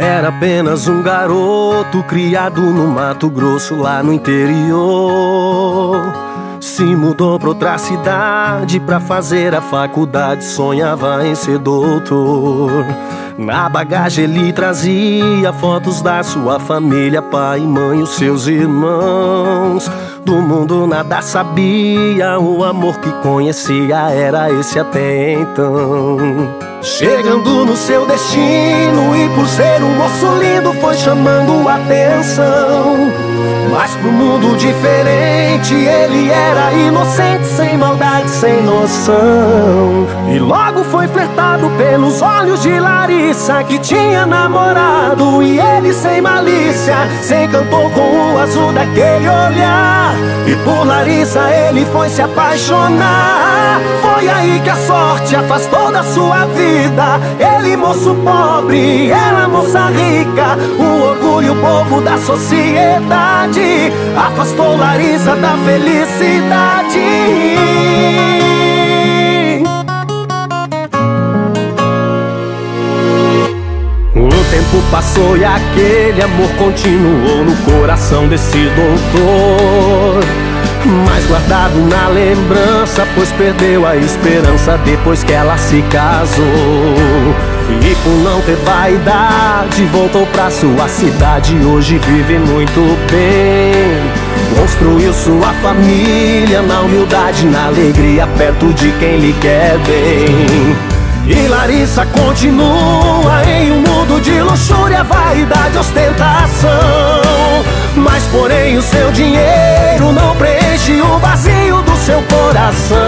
Era apenas um garoto criado no Mato Grosso, lá no interior. Se mudou pra outra cidade pra fazer a faculdade, sonhava em ser doutor. Na bagagem ele trazia fotos da sua família, pai, mãe, os seus irmãos. Do mundo nada sabia, o amor que conhecia era esse até então. Chegando no seu destino e por ser um moço lindo foi chamando atenção. Mas pro mundo diferente ele era inocente, sem maldade, sem noção. E logo foi flertado pelos olhos de Larissa que tinha namorado e ele sem malícia se encantou com o azul daquele olhar. E por Larissa ele foi se apaixonar. Foi aí que a sorte afastou da sua vida. Ele moço pobre, ela moça rica. O orgulho bobo da sociedade afastou Larissa da felicidade. O tempo passou e aquele amor continuou no coração desse doutor. Guardado na lembrança, pois perdeu a esperança depois que ela se casou. E por não ter vaidade, voltou pra sua cidade. Hoje vive muito bem. Construiu sua família na humildade, na alegria, perto de quem lhe quer bem. E Larissa continua em um mundo de luxúria, vaidade, ostentação. Mas porém o seu dinheiro não preenche coração.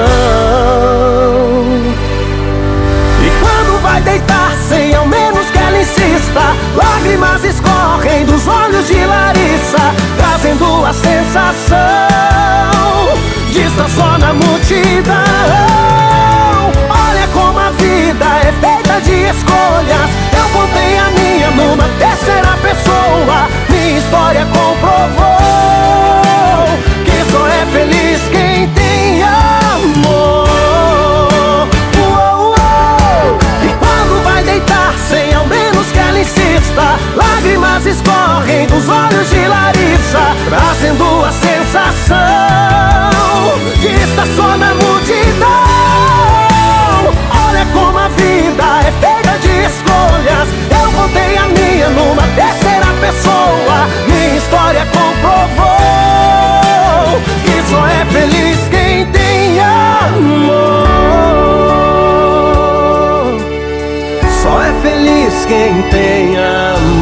E quando vai deitar sem ao menos que ela insista, lágrimas escorrem dos olhos de Larissa, trazendo a sensação de estar só na multidão. Olha como a vida é feita de escolhas. Insista, lágrimas escorrem dos olhos de Larissa, trazendo a feliz quem tem amor.